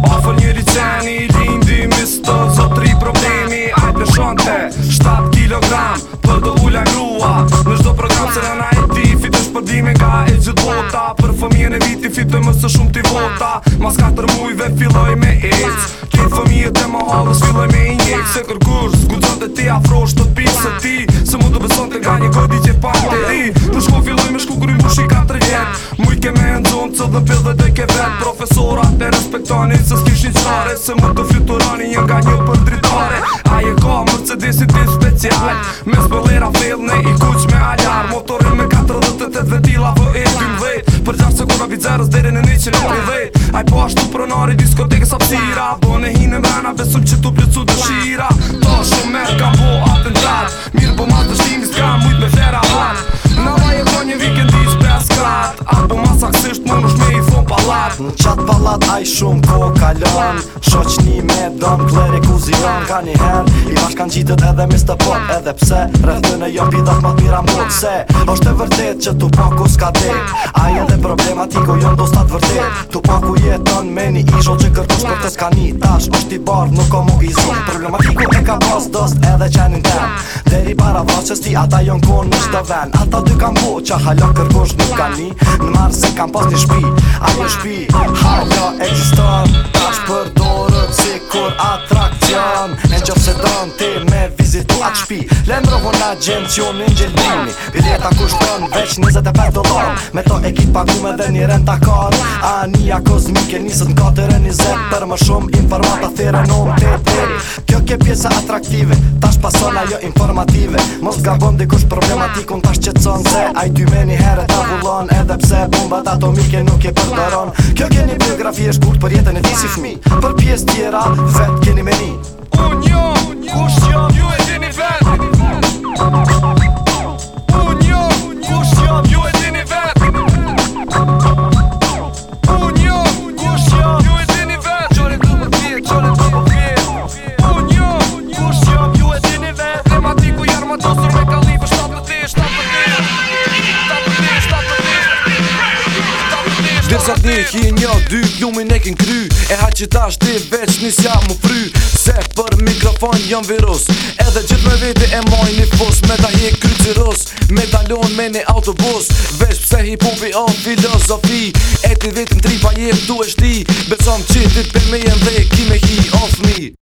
pas Afo njëri qeni, lindi, misto, zotri problemi Ajt në shonte, 7 kg, për do ula ngrua Në shdo program se rëna e ti, fitë është përdime nga e gjithë bota Për fëmijën e viti, fitë së shumë ti vota Mas 4 mujve, filloj me ejtë Në fëmijë të më halës filloj me i njejtë Se kërkur s'gudzon të ti afro është të të Se ti se mu të beson të nga një kodi që pa të ri Për shko filloj me shku kërë i mushi 4 tërë jetë Mujtë ke me në zonë cëllë dhe pëllë dhe dhe ke vetë Profesora të respektoni se s'kish një qare Se më të fiturani një nga një për dritare Aje ka mërë që special Me zbëllera fill në i kuq me aljar Motorin me 48 vetila vë e 12 Për gjarë se kona vizeros dhe po re në diskoteke sa pësira Bo në hinë me në besëm që tu pjecu të shira Ta shumë me ka bo atë Mirë po ma të shimis ka mujt me fera hatë Në vaj e po një vike në dishtë pes kratë A po ma saksisht më nësh me i fon palatë Në qatë palat a i shumë po kalon Shoqni me dëmë kleri ku zionë Ka një herë i bashkë kanë gjitët edhe mis të pot Edhe pse rëhtë në jo pidat ma tira mbot Se është e vërtet që tu pokus ka tek A i edhe problematiko jonë do s'ta të Tu pa ku jetan me një isho që kërtus për po të skani Tash është i barë, nuk o mu i zonë Problematiku e ka bas dost edhe qenin tem Deri para vaches ti ata jon kon në shtë ven Ata dy kam po që halon kërgosh nuk kani Në marë se kam pas një shpi Ajo shpi Hau jo, ka të shpi Lendro vo na gjendë që unë një Bileta ku shton veç 25 dolar Me to e kit pagu me dhe një renta kar A njëja kozmike njësët nga të renizet Për më shumë informata thire në omë të të Kjo ke pjesa atraktive Tash pasona jo informative Mos ga bëndi kush problematik unë tash që Se a i dy me një herë të avullon Edhe pse bombat atomike nuk je përdoron Kjo ke një biografi e shkurt për jetën e disi fmi Për pjesë tjera vetë keni meni Kërzat një ki një dy Lumin e kin kry E ha që ta shti veç njësja u fry Se për mikrofon jam virus Edhe gjithme me vete e moj një fos Me ta hje kry ros Me ta me një autobus Veç pse hi pupi o filozofi E ti vetën tri pa jetë du e shti Besom ti për me jem dhe ki me hi Of me